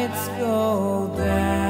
lights go down.